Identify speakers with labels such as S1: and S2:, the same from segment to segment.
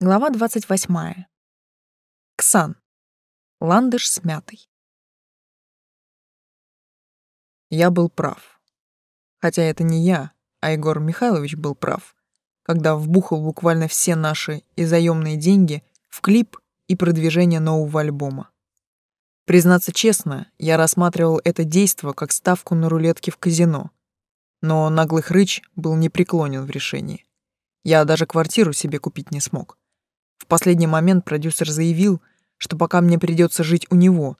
S1: Глава 28. Ксан. Ландыш с мятой.
S2: Я был прав. Хотя это не я, а Егор Михайлович был прав, когда вбухал буквально все наши и заемные деньги в клип и продвижение нового альбома. Признаться честно, я рассматривал это действо как ставку на рулетке в казино, но наглый хрыч был непреклонен в решении. Я даже квартиру себе купить не смог. В последний момент продюсер заявил, что пока мне придется жить у него,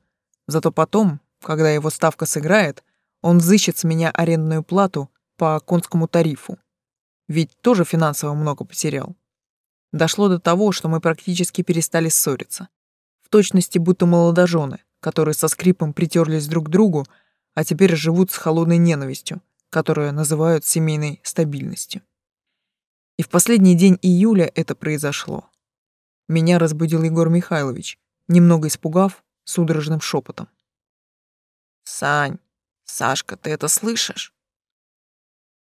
S2: зато потом, когда его ставка сыграет, он взыщет с меня арендную плату по конскому тарифу. Ведь тоже финансово много потерял. Дошло до того, что мы практически перестали ссориться. В точности будто молодожены, которые со скрипом притерлись друг к другу, а теперь живут с холодной ненавистью, которую называют семейной стабильностью. И в последний день июля это произошло. Меня разбудил Егор Михайлович, немного испугав судорожным шепотом.
S3: «Сань, Сашка, ты это слышишь?»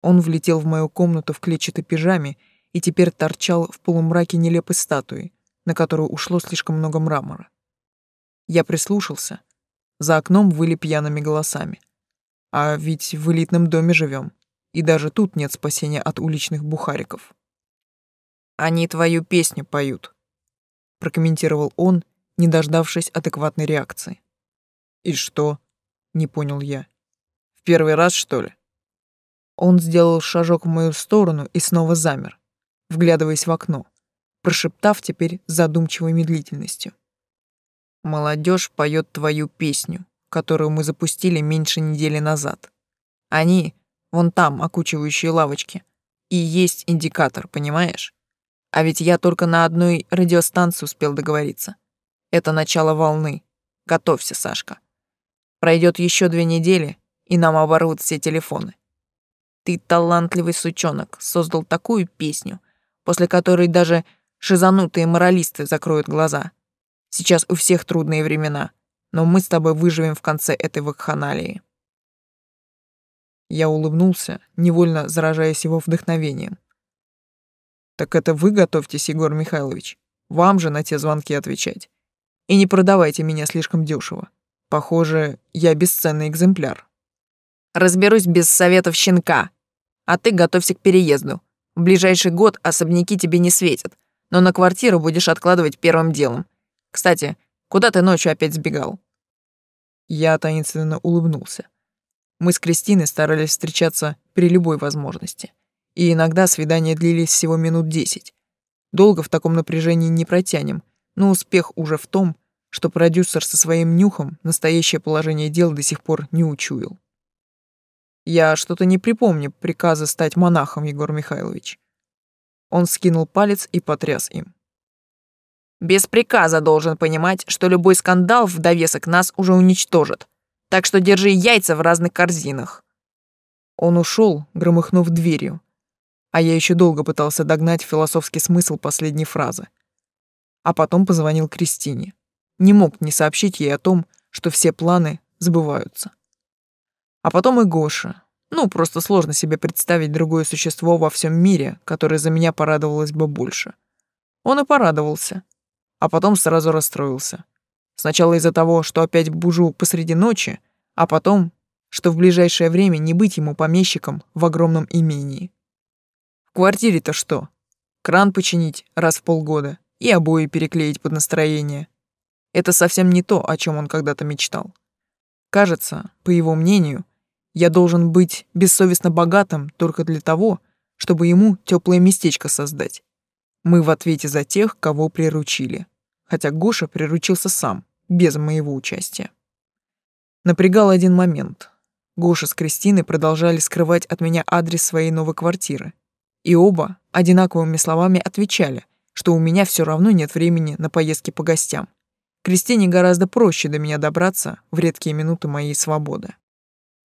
S2: Он влетел в мою комнату в клетчатой пижаме и теперь торчал в полумраке нелепой статуи, на которую ушло слишком много мрамора. Я прислушался. За окном выли пьяными голосами. А ведь в элитном доме живем, и даже тут нет спасения от уличных бухариков.
S3: «Они твою песню поют»,
S2: прокомментировал он, не дождавшись адекватной реакции. «И что?» — не понял я. «В первый раз, что ли?» Он сделал шажок в мою сторону и снова замер, вглядываясь в окно, прошептав теперь задумчивой медлительностью.
S3: «Молодежь поет твою песню, которую мы запустили меньше недели назад. Они, вон там, окучивающие лавочки, и есть индикатор, понимаешь? А ведь я только на одной радиостанции успел договориться. Это начало волны. Готовься, Сашка. Пройдет еще две недели, и нам оборвут все телефоны. Ты талантливый сучонок, создал такую песню, после которой даже шизанутые моралисты закроют глаза. Сейчас у всех трудные времена, но мы с тобой выживем в конце этой вакханалии.
S2: Я улыбнулся, невольно заражаясь его вдохновением. Так это вы готовьтесь, Егор Михайлович. Вам же на те звонки отвечать. И не продавайте меня слишком дешево. Похоже, я бесценный экземпляр.
S3: Разберусь без советов щенка. А ты готовься к переезду. В ближайший год особняки тебе не светят, но на квартиру будешь откладывать первым делом. Кстати, куда ты ночью опять сбегал?
S2: Я таинственно улыбнулся. Мы с Кристиной старались встречаться при любой возможности и иногда свидания длились всего минут десять. Долго в таком напряжении не протянем, но успех уже в том, что продюсер со своим нюхом настоящее положение дел до сих пор не учуял. Я что-то не припомню приказа стать монахом, Егор Михайлович. Он скинул палец и потряс им.
S3: Без приказа должен понимать, что любой скандал в довесок нас уже уничтожит. Так что держи яйца в разных корзинах.
S2: Он ушел, громыхнув дверью, а я еще долго пытался догнать философский смысл последней фразы. А потом позвонил Кристине. Не мог не сообщить ей о том, что все планы сбываются. А потом и Гоша. Ну, просто сложно себе представить другое существо во всем мире, которое за меня порадовалось бы больше. Он и порадовался, а потом сразу расстроился. Сначала из-за того, что опять бужу посреди ночи, а потом, что в ближайшее время не быть ему помещиком в огромном имении квартире-то что? Кран починить раз в полгода и обои переклеить под настроение. Это совсем не то, о чем он когда-то мечтал. Кажется, по его мнению, я должен быть бессовестно богатым только для того, чтобы ему теплое местечко создать. Мы в ответе за тех, кого приручили. Хотя Гоша приручился сам, без моего участия. Напрягал один момент. Гоша с Кристиной продолжали скрывать от меня адрес своей новой квартиры, и оба одинаковыми словами отвечали, что у меня все равно нет времени на поездки по гостям. Кристине гораздо проще до меня добраться в редкие минуты моей свободы.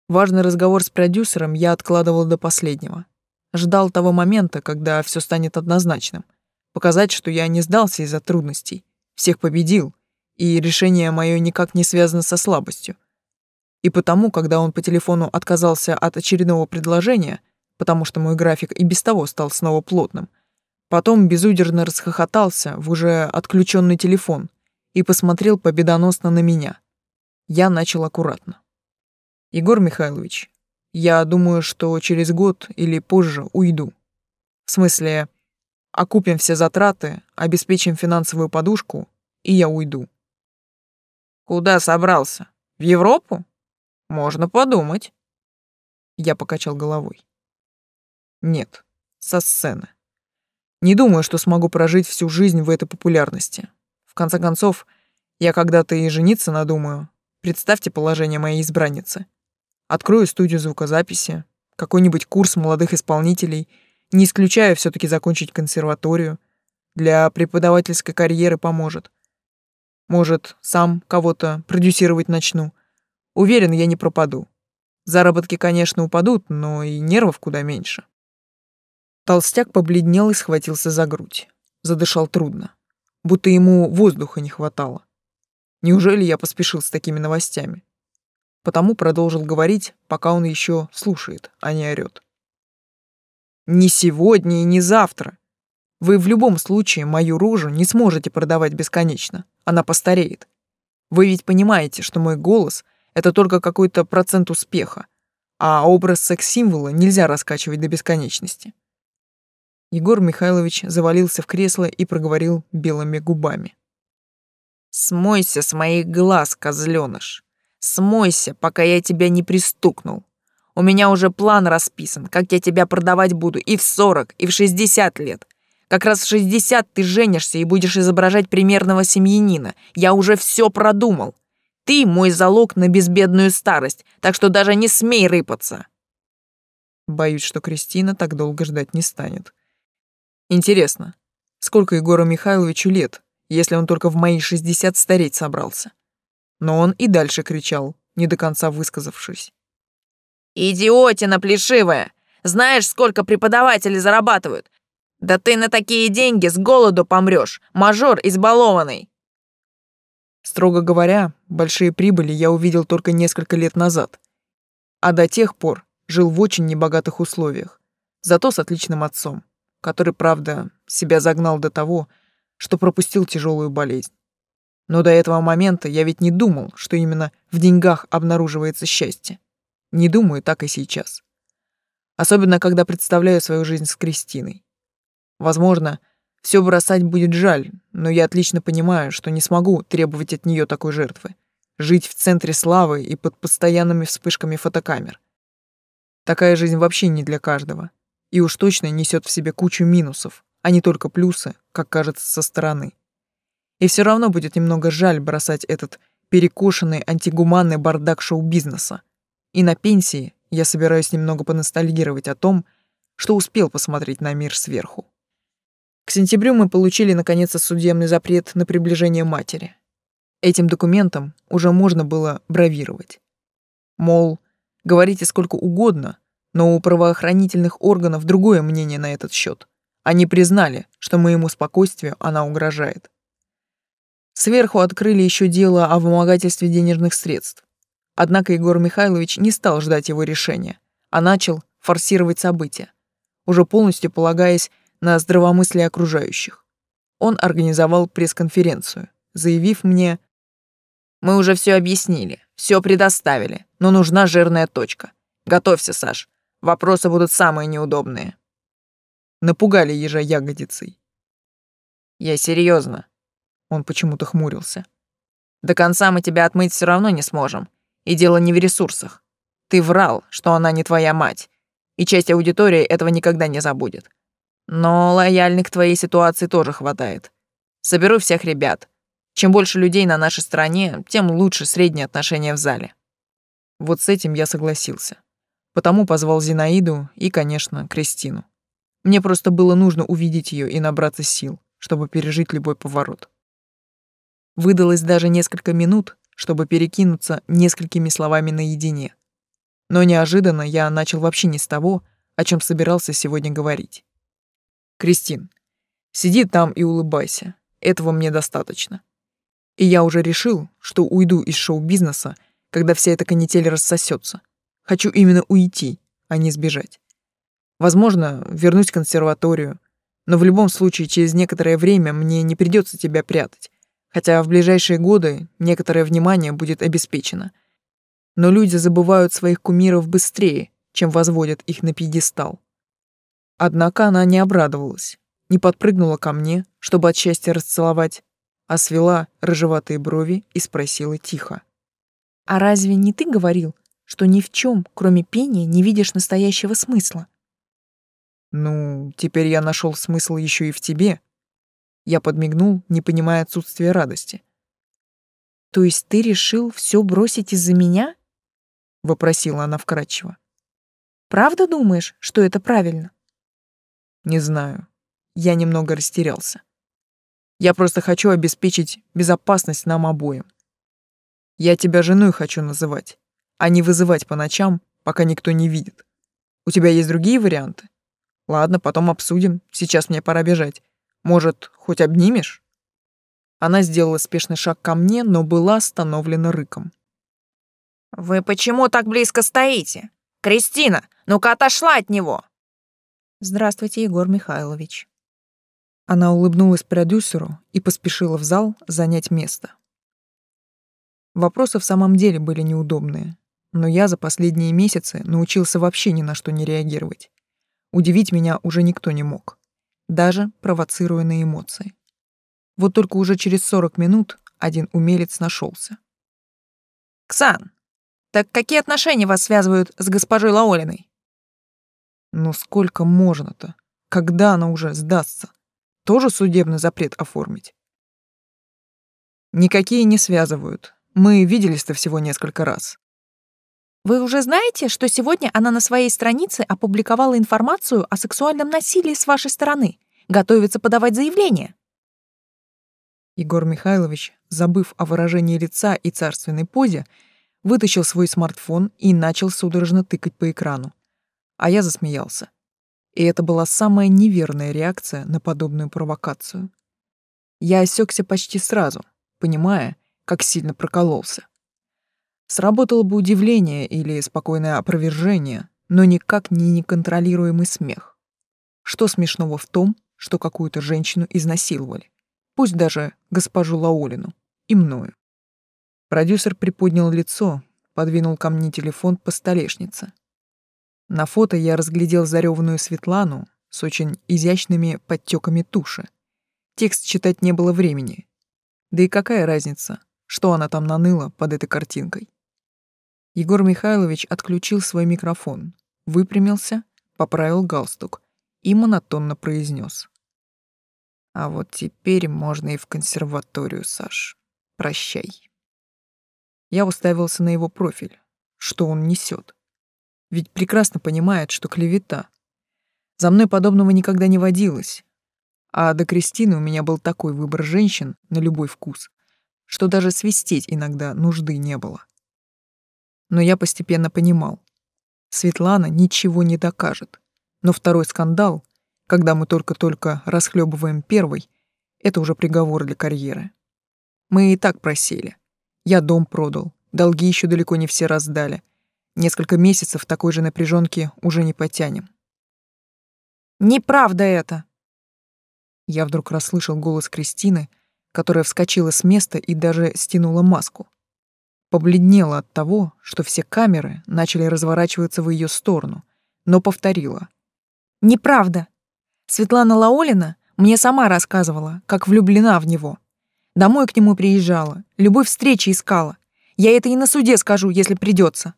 S2: Важный разговор с продюсером я откладывал до последнего. Ждал того момента, когда все станет однозначным. Показать, что я не сдался из-за трудностей, всех победил, и решение мое никак не связано со слабостью. И потому, когда он по телефону отказался от очередного предложения — потому что мой график и без того стал снова плотным, Потом безудержно расхохотался в уже отключенный телефон и посмотрел победоносно на меня. Я начал аккуратно. «Егор Михайлович, я думаю, что через год или позже уйду. В смысле, окупим все затраты, обеспечим финансовую подушку, и я уйду».
S3: «Куда собрался? В Европу? Можно подумать».
S2: Я покачал головой. «Нет, со сцены. Не думаю, что смогу прожить всю жизнь в этой популярности. В конце концов, я когда-то и жениться надумаю. Представьте положение моей избранницы. Открою студию звукозаписи, какой-нибудь курс молодых исполнителей, не исключая все таки закончить консерваторию. Для преподавательской карьеры поможет. Может, сам кого-то продюсировать начну. Уверен, я не пропаду. Заработки, конечно, упадут, но и нервов куда меньше. Толстяк побледнел и схватился за грудь. Задышал трудно, будто ему воздуха не хватало. Неужели я поспешил с такими новостями? Потому продолжил говорить, пока он еще слушает, а не орёт. «Не сегодня и не завтра. Вы в любом случае мою рожу не сможете продавать бесконечно. Она постареет. Вы ведь понимаете, что мой голос — это только какой-то процент успеха, а образ секс-символа нельзя раскачивать до бесконечности. Егор Михайлович завалился в кресло и проговорил белыми губами.
S3: «Смойся с моих глаз, козлёныш. Смойся, пока я тебя не пристукнул. У меня уже план расписан, как я тебя продавать буду и в сорок, и в шестьдесят лет. Как раз в шестьдесят ты женишься и будешь изображать примерного семьянина. Я уже все продумал. Ты мой залог на безбедную старость, так что даже не смей рыпаться».
S2: Боюсь, что Кристина так долго ждать не станет. Интересно, сколько Егору Михайловичу лет, если он только в мои 60 стареть собрался? Но он и дальше кричал, не до конца высказавшись.
S3: «Идиотина плешивая! Знаешь, сколько преподаватели зарабатывают? Да ты на такие деньги с голоду помрёшь, мажор избалованный!»
S2: Строго говоря, большие прибыли я увидел только несколько лет назад. А до тех пор жил в очень небогатых условиях, зато с отличным отцом который, правда, себя загнал до того, что пропустил тяжелую болезнь. Но до этого момента я ведь не думал, что именно в деньгах обнаруживается счастье. Не думаю так и сейчас. Особенно, когда представляю свою жизнь с Кристиной. Возможно, все бросать будет жаль, но я отлично понимаю, что не смогу требовать от нее такой жертвы. Жить в центре славы и под постоянными вспышками фотокамер. Такая жизнь вообще не для каждого и уж точно несет в себе кучу минусов, а не только плюсы, как кажется со стороны. И все равно будет немного жаль бросать этот перекошенный антигуманный бардак шоу-бизнеса. И на пенсии я собираюсь немного поностальгировать о том, что успел посмотреть на мир сверху. К сентябрю мы получили наконец-то судебный запрет на приближение матери. Этим документом уже можно было бравировать. Мол, говорите сколько угодно, но у правоохранительных органов другое мнение на этот счет. Они признали, что моему спокойствию она угрожает. Сверху открыли еще дело о вымогательстве денежных средств. Однако Егор Михайлович не стал ждать его решения, а начал форсировать события, уже полностью полагаясь на здравомыслие окружающих. Он организовал пресс-конференцию, заявив мне «Мы уже все объяснили, все предоставили, но нужна жирная точка. Готовься, Саш, Вопросы будут самые неудобные. Напугали ежа ягодицей. Я серьезно. Он почему-то хмурился. До конца мы тебя отмыть все равно не сможем. И дело не в ресурсах. Ты врал, что она не твоя мать. И часть аудитории этого никогда не забудет. Но лояльных к твоей ситуации тоже хватает. Соберу всех ребят. Чем больше людей на нашей стороне, тем лучше среднее отношение в зале. Вот с этим я согласился. Потому позвал Зинаиду и, конечно, Кристину. Мне просто было нужно увидеть ее и набраться сил, чтобы пережить любой поворот. Выдалось даже несколько минут, чтобы перекинуться несколькими словами наедине. Но неожиданно я начал вообще не с того, о чем собирался сегодня говорить. «Кристин, сиди там и улыбайся. Этого мне достаточно. И я уже решил, что уйду из шоу-бизнеса, когда вся эта канитель рассосется. Хочу именно уйти, а не сбежать. Возможно, вернусь в консерваторию, Но в любом случае, через некоторое время мне не придется тебя прятать, хотя в ближайшие годы некоторое внимание будет обеспечено. Но люди забывают своих кумиров быстрее, чем возводят их на пьедестал. Однако она не обрадовалась, не подпрыгнула ко мне, чтобы от счастья расцеловать, а свела рыжеватые брови и спросила тихо.
S1: «А разве не ты говорил, что ни в чем, кроме пения, не видишь настоящего смысла?»
S2: «Ну, теперь я нашел смысл еще и в тебе». Я подмигнул, не понимая отсутствия радости.
S1: «То есть ты решил все бросить из-за меня?»
S2: — вопросила она вкратчиво.
S1: «Правда думаешь, что это правильно?»
S2: Не знаю. Я немного растерялся. Я просто хочу обеспечить безопасность нам обоим. Я тебя женой хочу называть, а не вызывать по ночам, пока никто не видит. У тебя есть другие варианты? Ладно, потом обсудим. Сейчас мне пора бежать. Может, хоть обнимешь? Она сделала спешный шаг ко мне, но была остановлена рыком.
S3: «Вы почему так близко стоите? Кристина, ну-ка отошла от него!»
S1: Здравствуйте, Егор Михайлович.
S2: Она улыбнулась продюсеру и поспешила в зал занять место. Вопросы в самом деле были неудобные, но я за последние месяцы научился вообще ни на что не реагировать. Удивить меня уже никто не мог, даже провоцируя на эмоции. Вот только уже через 40 минут один умелец нашелся.
S3: «Ксан, так какие отношения вас связывают с госпожой Лаолиной?»
S2: Но сколько можно-то? Когда она уже сдастся? Тоже судебный запрет оформить? Никакие не связывают. Мы виделись-то всего несколько раз.
S1: Вы уже знаете, что сегодня она на своей странице опубликовала информацию о сексуальном насилии с вашей стороны? Готовится подавать заявление.
S2: Егор Михайлович, забыв о выражении лица и царственной позе, вытащил свой смартфон и начал судорожно тыкать по экрану а я засмеялся. И это была самая неверная реакция на подобную провокацию. Я осекся почти сразу, понимая, как сильно прокололся. Сработало бы удивление или спокойное опровержение, но никак не неконтролируемый смех. Что смешного в том, что какую-то женщину изнасиловали, пусть даже госпожу Лаолину, и мною. Продюсер приподнял лицо, подвинул ко мне телефон по столешнице. На фото я разглядел зареванную Светлану с очень изящными подтеками туши. Текст читать не было времени. Да и какая разница, что она там наныла под этой картинкой? Егор Михайлович отключил свой микрофон, выпрямился, поправил галстук и монотонно произнес: «А вот теперь можно и в консерваторию, Саш. Прощай». Я уставился на его профиль. Что он несет? ведь прекрасно понимает, что клевета. За мной подобного никогда не водилось. А до Кристины у меня был такой выбор женщин на любой вкус, что даже свистеть иногда нужды не было. Но я постепенно понимал. Светлана ничего не докажет. Но второй скандал, когда мы только-только расхлебываем первый, это уже приговор для карьеры. Мы и так просели. Я дом продал, долги еще далеко не все раздали, Несколько месяцев такой же напряженки уже не потянем.
S3: Неправда это.
S2: Я вдруг расслышал голос Кристины, которая вскочила с места и даже стянула маску. Побледнела от того, что все камеры начали разворачиваться в ее сторону, но повторила.
S1: «Неправда. Светлана Лаолина мне сама рассказывала, как влюблена в него. Домой к нему приезжала, любой встречи искала. Я это и на суде скажу, если придется.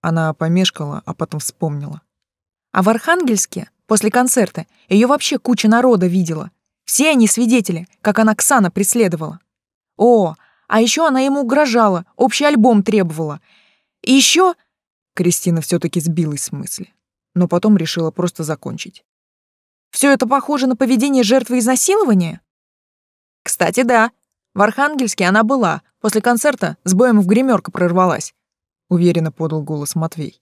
S2: Она помешкала, а потом вспомнила.
S1: А в Архангельске, после концерта, ее вообще куча народа видела. Все они свидетели, как она Ксана преследовала. О, а еще она ему угрожала, общий альбом требовала. И еще...
S2: Кристина все таки сбилась с мысли, но потом решила просто закончить.
S1: Все это похоже на поведение жертвы изнасилования? Кстати, да. В Архангельске она была. После концерта с боем в гримерка прорвалась
S2: уверенно подал голос Матвей.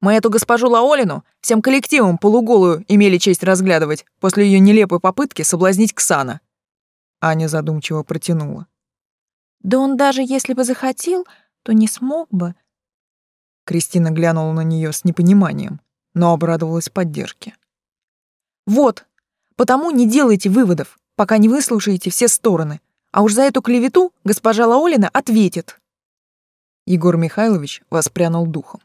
S3: Мы эту госпожу Лаолину всем коллективом полуголую имели честь разглядывать после ее нелепой попытки соблазнить Ксана.
S2: Аня задумчиво протянула.
S1: Да он даже если бы захотел, то не смог бы.
S2: Кристина глянула на нее с непониманием, но обрадовалась поддержке.
S1: Вот, Потому не делайте выводов, пока не выслушаете все стороны. А уж за эту клевету госпожа Лаолина ответит.
S2: Егор Михайлович воспрянул духом.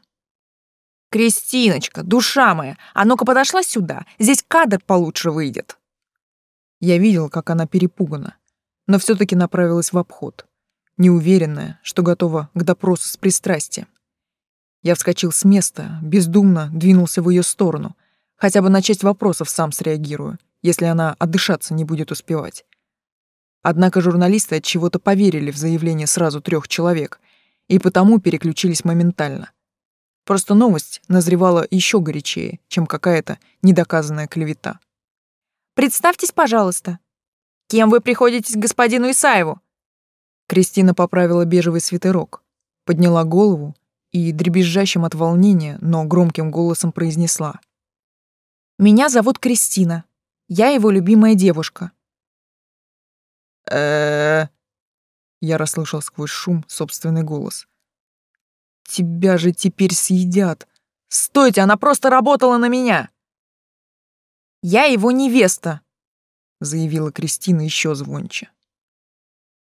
S1: «Кристиночка, душа моя, а ну-ка подошла сюда, здесь кадр получше выйдет».
S2: Я видел, как она перепугана, но все таки направилась в обход, неуверенная, что готова к допросу с пристрастием. Я вскочил с места, бездумно двинулся в ее сторону, хотя бы на часть вопросов сам среагирую, если она отдышаться не будет успевать. Однако журналисты от чего-то поверили в заявление сразу трех человек и потому переключились моментально. Просто новость назревала еще горячее, чем какая-то недоказанная клевета.
S1: «Представьтесь, пожалуйста. Кем вы приходитесь господину Исаеву?»
S2: Кристина поправила бежевый свитерок, подняла голову и дребезжащим от волнения, но громким голосом произнесла.
S1: «Меня зовут Кристина. Я его любимая девушка».
S2: э Я расслышал сквозь шум собственный голос. Тебя же теперь съедят.
S1: Стойте, она просто работала на меня. Я его невеста, заявила Кристина еще звонче.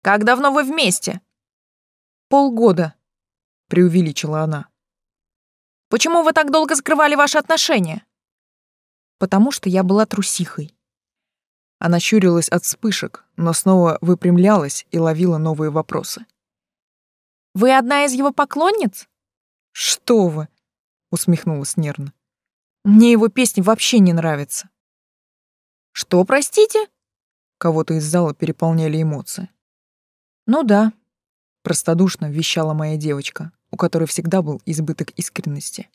S1: Как давно вы вместе?
S2: Полгода, преувеличила она.
S1: Почему вы так долго скрывали ваши отношения? Потому что я была трусихой.
S2: Она щурилась от вспышек, но снова выпрямлялась и ловила новые вопросы.
S1: Вы одна из его поклонниц?
S2: Что вы? усмехнулась нервно. Мне его песни вообще не нравятся.
S1: Что, простите?
S2: Кого-то из зала переполняли эмоции.
S1: Ну да,
S2: простодушно вещала моя девочка, у которой всегда был избыток искренности.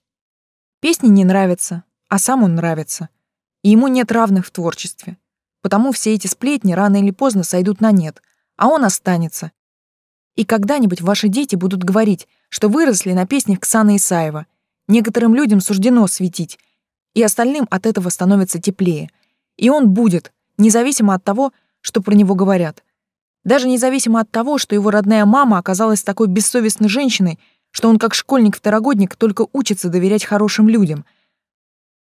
S1: Песни не нравятся, а сам он нравится. И ему нет равных в творчестве. Потому все эти сплетни рано или поздно сойдут на нет, а он останется и когда-нибудь ваши дети будут говорить, что выросли на песнях Ксаны Исаева. Некоторым людям суждено светить, и остальным от этого становится теплее. И он будет, независимо от того, что про него говорят. Даже независимо от того, что его родная мама оказалась такой бессовестной женщиной, что он как школьник-второгодник только учится доверять хорошим людям.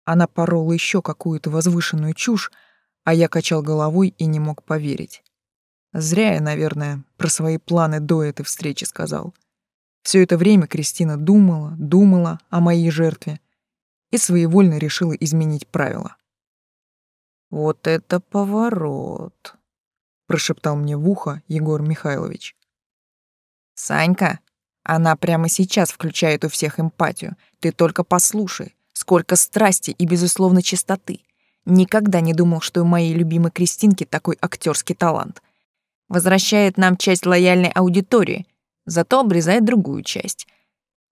S1: Она порола еще какую-то возвышенную чушь, а я качал головой и не мог поверить. Зря я, наверное, про свои планы до этой встречи сказал. Все это время Кристина думала, думала о моей жертве и своевольно решила изменить правила. «Вот это поворот!» — прошептал мне в ухо Егор Михайлович. «Санька, она прямо сейчас включает у всех эмпатию. Ты только послушай, сколько страсти и, безусловно, чистоты. Никогда не думал, что у моей любимой Кристинки такой актерский талант возвращает нам часть лояльной аудитории, зато обрезает другую часть.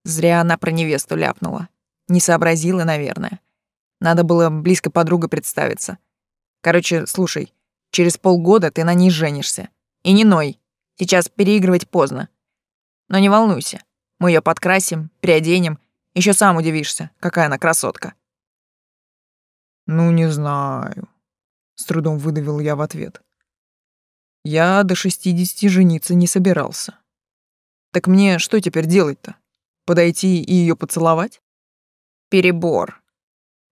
S1: Зря она про невесту ляпнула. Не сообразила, наверное. Надо было близко подруга представиться. Короче, слушай, через полгода ты на ней женишься. И не ной. Сейчас переигрывать поздно. Но не волнуйся. Мы ее подкрасим, приоденем. Еще сам удивишься, какая она красотка. Ну, не знаю. С трудом выдавил я в ответ. Я до шестидесяти жениться не собирался. Так мне что теперь делать-то? Подойти и ее поцеловать? Перебор,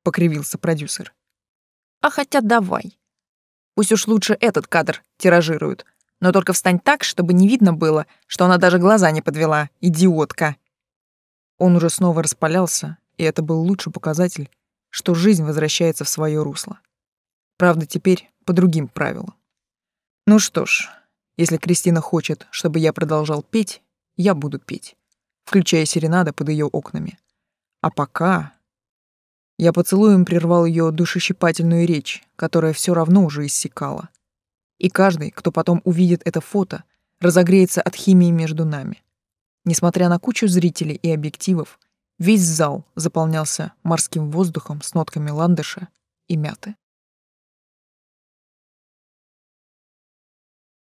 S1: покривился продюсер. А хотя давай. Пусть уж лучше этот кадр тиражируют, но только встань так, чтобы не видно было, что она даже глаза не подвела, идиотка. Он уже снова распалялся, и это был лучший показатель, что жизнь возвращается в свое русло. Правда, теперь по другим правилам. Ну что ж, если Кристина хочет, чтобы я продолжал петь, я буду петь, включая серенады под ее окнами. А пока... Я поцелуем прервал ее душещипательную речь, которая все равно уже иссякала. И каждый, кто потом увидит это фото, разогреется от химии между нами. Несмотря на кучу зрителей и объективов, весь зал заполнялся морским воздухом с нотками ландыша и мяты.